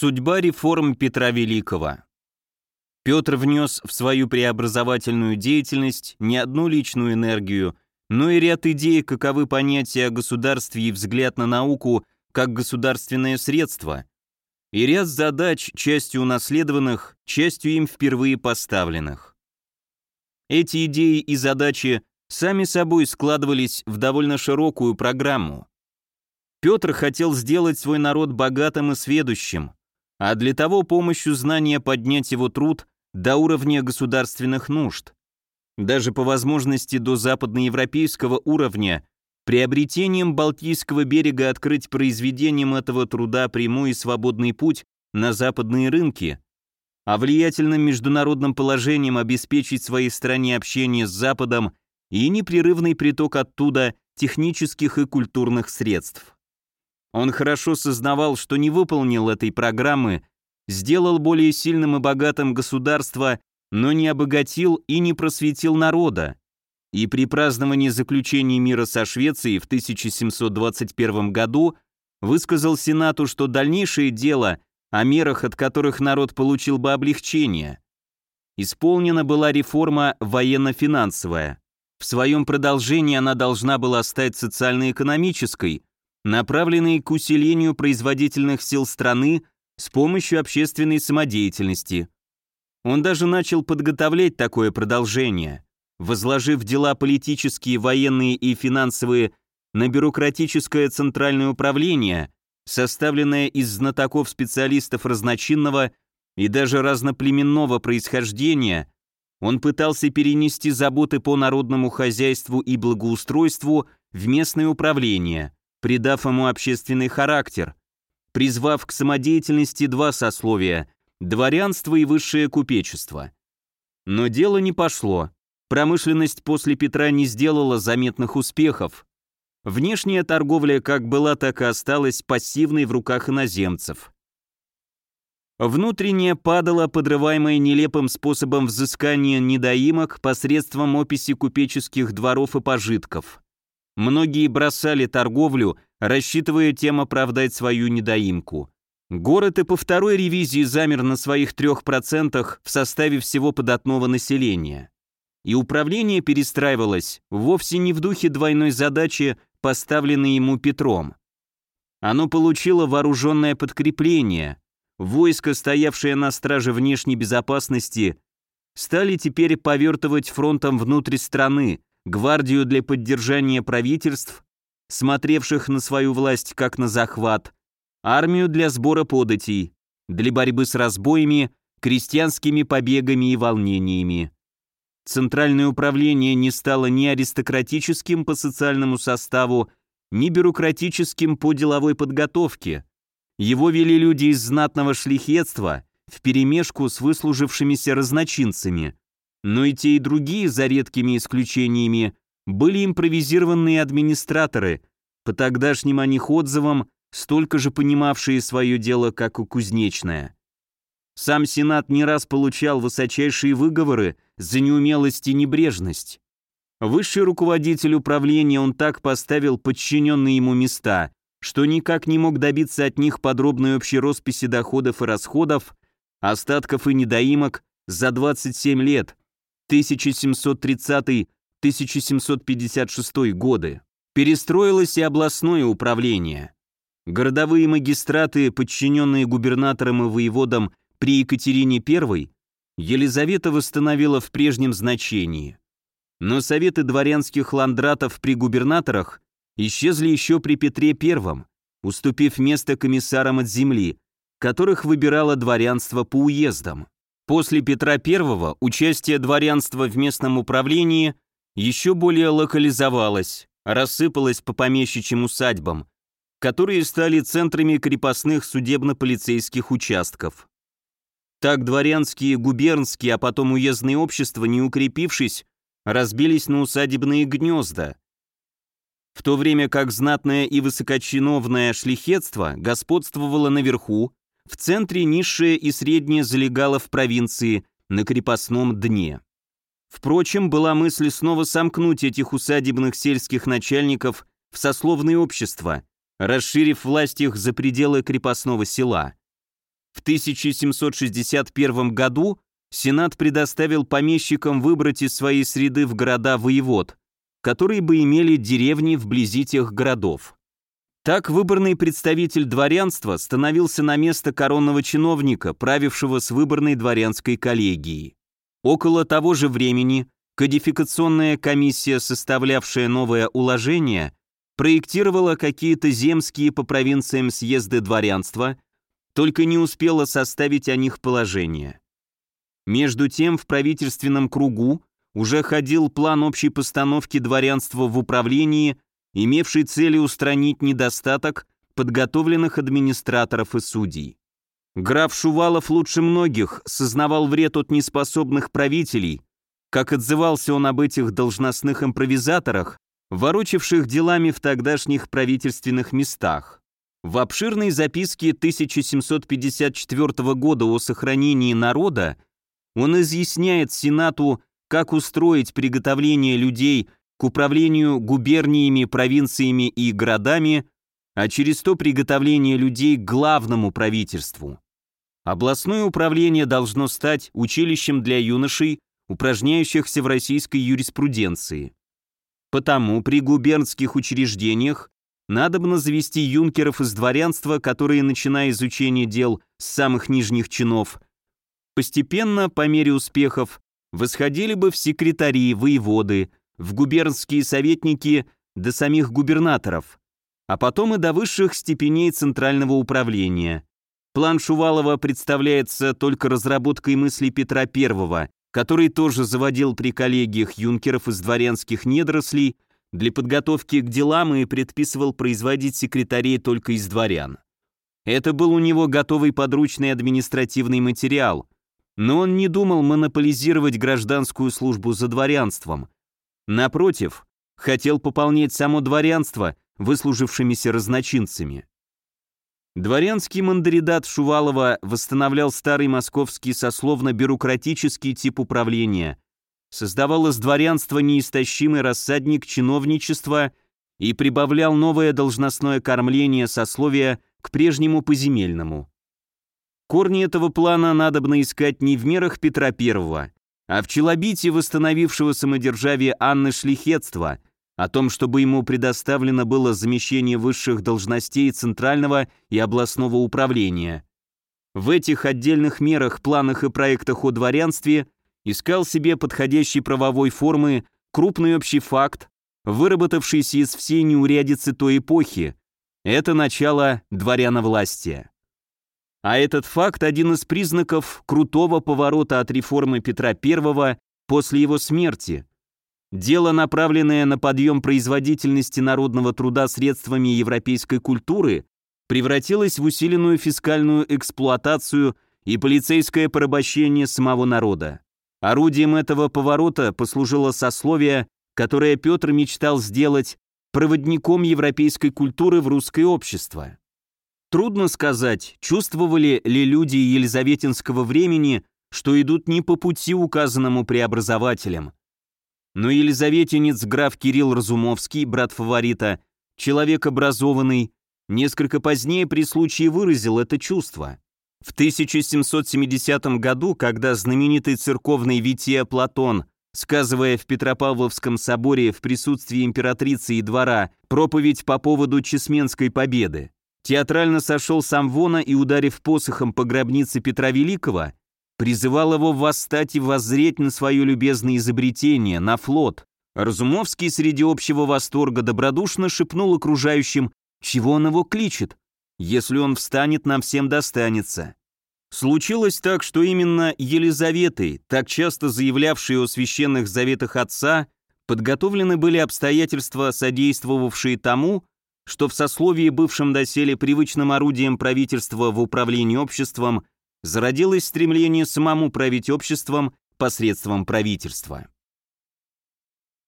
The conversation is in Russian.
Судьба реформ Петра Великого. Петр внес в свою преобразовательную деятельность не одну личную энергию, но и ряд идей, каковы понятия о государстве и взгляд на науку как государственное средство, и ряд задач, частью унаследованных, частью им впервые поставленных. Эти идеи и задачи сами собой складывались в довольно широкую программу. Петр хотел сделать свой народ богатым и сведущим, а для того помощью знания поднять его труд до уровня государственных нужд. Даже по возможности до западноевропейского уровня, приобретением Балтийского берега открыть произведением этого труда прямой и свободный путь на западные рынки, а влиятельным международным положением обеспечить своей стране общение с Западом и непрерывный приток оттуда технических и культурных средств. Он хорошо сознавал, что не выполнил этой программы, сделал более сильным и богатым государство, но не обогатил и не просветил народа. И при праздновании заключения мира со Швецией в 1721 году высказал Сенату, что дальнейшее дело о мерах, от которых народ получил бы облегчение. Исполнена была реформа военно-финансовая. В своем продолжении она должна была стать социально-экономической, направленные к усилению производительных сил страны с помощью общественной самодеятельности. Он даже начал подготовлять такое продолжение, возложив дела политические, военные и финансовые на бюрократическое центральное управление, составленное из знатоков-специалистов разночинного и даже разноплеменного происхождения, он пытался перенести заботы по народному хозяйству и благоустройству в местное управление – придав ему общественный характер, призвав к самодеятельности два сословия – дворянство и высшее купечество. Но дело не пошло. Промышленность после Петра не сделала заметных успехов. Внешняя торговля как была, так и осталась пассивной в руках иноземцев. Внутренняя падала, подрываемая нелепым способом взыскания недоимок посредством описи купеческих дворов и пожитков. Многие бросали торговлю, рассчитывая тем оправдать свою недоимку. Город и по второй ревизии замер на своих 3% в составе всего податного населения. И управление перестраивалось вовсе не в духе двойной задачи, поставленной ему Петром. Оно получило вооруженное подкрепление. Войско, стоявшее на страже внешней безопасности, стали теперь повертывать фронтом внутрь страны, гвардию для поддержания правительств, смотревших на свою власть как на захват, армию для сбора податей, для борьбы с разбоями, крестьянскими побегами и волнениями. Центральное управление не стало ни аристократическим по социальному составу, ни бюрократическим по деловой подготовке. Его вели люди из знатного шлихетства вперемешку с выслужившимися разночинцами – но и те, и другие, за редкими исключениями, были импровизированные администраторы, по тогдашним о них отзывам, столько же понимавшие свое дело, как и кузнечное. Сам Сенат не раз получал высочайшие выговоры за неумелость и небрежность. Высший руководитель управления он так поставил подчиненные ему места, что никак не мог добиться от них подробной общей росписи доходов и расходов, остатков и недоимок за 27 лет, 1730-1756 годы перестроилось и областное управление. Городовые магистраты, подчиненные губернаторам и воеводам при Екатерине I, Елизавета восстановила в прежнем значении. Но советы дворянских ландратов при губернаторах исчезли еще при Петре I, уступив место комиссарам от земли, которых выбирало дворянство по уездам. После Петра I участие дворянства в местном управлении еще более локализовалось, рассыпалось по помещичьим усадьбам, которые стали центрами крепостных судебно-полицейских участков. Так дворянские, губернские, а потом уездные общества, не укрепившись, разбились на усадебные гнезда. В то время как знатное и высокочиновное шлихетство господствовало наверху, в центре низшее и среднее залегало в провинции, на крепостном дне. Впрочем, была мысль снова сомкнуть этих усадебных сельских начальников в сословные общества, расширив власть их за пределы крепостного села. В 1761 году Сенат предоставил помещикам выбрать из своей среды в города воевод, которые бы имели деревни вблизи тех городов. Так выборный представитель дворянства становился на место коронного чиновника, правившего с выборной дворянской коллегией. Около того же времени кодификационная комиссия, составлявшая новое уложение, проектировала какие-то земские по провинциям съезды дворянства, только не успела составить о них положение. Между тем в правительственном кругу уже ходил план общей постановки дворянства в управлении, имевший целью устранить недостаток подготовленных администраторов и судей. Граф Шувалов лучше многих сознавал вред от неспособных правителей, как отзывался он об этих должностных импровизаторах, ворочавших делами в тогдашних правительственных местах. В обширной записке 1754 года о сохранении народа он изъясняет Сенату, как устроить приготовление людей к управлению губерниями, провинциями и городами, а через то приготовление людей к главному правительству. Областное управление должно стать училищем для юношей, упражняющихся в российской юриспруденции. Потому при губернских учреждениях надобно завести юнкеров из дворянства, которые, начиная изучение дел с самых нижних чинов, Постепенно, по мере успехов, восходили бы в секретари, воеводы, в губернские советники до самих губернаторов, а потом и до высших степеней Центрального управления. План Шувалова представляется только разработкой мыслей Петра I, который тоже заводил при коллегиях юнкеров из дворянских недорослей для подготовки к делам и предписывал производить секретарей только из дворян. Это был у него готовый подручный административный материал, но он не думал монополизировать гражданскую службу за дворянством. Напротив, хотел пополнять само дворянство выслужившимися разночинцами. Дворянский мандаридат Шувалова восстанавливал старый московский сословно-бюрократический тип управления, создавал из дворянства неистощимый рассадник чиновничества и прибавлял новое должностное кормление сословия к прежнему поземельному. Корни этого плана надобно искать не в мерах Петра I, а в челобите восстановившего самодержавие Анны Шлихетства, о том, чтобы ему предоставлено было замещение высших должностей Центрального и областного управления. В этих отдельных мерах, планах и проектах о дворянстве искал себе подходящей правовой формы крупный общий факт, выработавшийся из всей неурядицы той эпохи. Это начало дворяновластия. А этот факт один из признаков крутого поворота от реформы Петра I после его смерти. Дело, направленное на подъем производительности народного труда средствами европейской культуры, превратилось в усиленную фискальную эксплуатацию и полицейское порабощение самого народа. Орудием этого поворота послужило сословие, которое Петр мечтал сделать проводником европейской культуры в русское общество. Трудно сказать, чувствовали ли люди елизаветинского времени, что идут не по пути, указанному преобразователем. Но елизаветинец граф Кирилл Разумовский, брат фаворита, человек образованный, несколько позднее при случае выразил это чувство. В 1770 году, когда знаменитый церковный Вития Платон, сказывая в Петропавловском соборе в присутствии императрицы и двора проповедь по поводу Чесменской победы, театрально сошел сам Вона и, ударив посохом по гробнице Петра Великого, призывал его восстать и воззреть на свое любезное изобретение, на флот. Разумовский среди общего восторга добродушно шепнул окружающим, чего он его кличет. Если он встанет, нам всем достанется. Случилось так, что именно Елизаветой, так часто заявлявшей о священных заветах отца, подготовлены были обстоятельства, содействовавшие тому, что в сословии, бывшем доселе привычным орудием правительства в управлении обществом, зародилось стремление самому править обществом посредством правительства.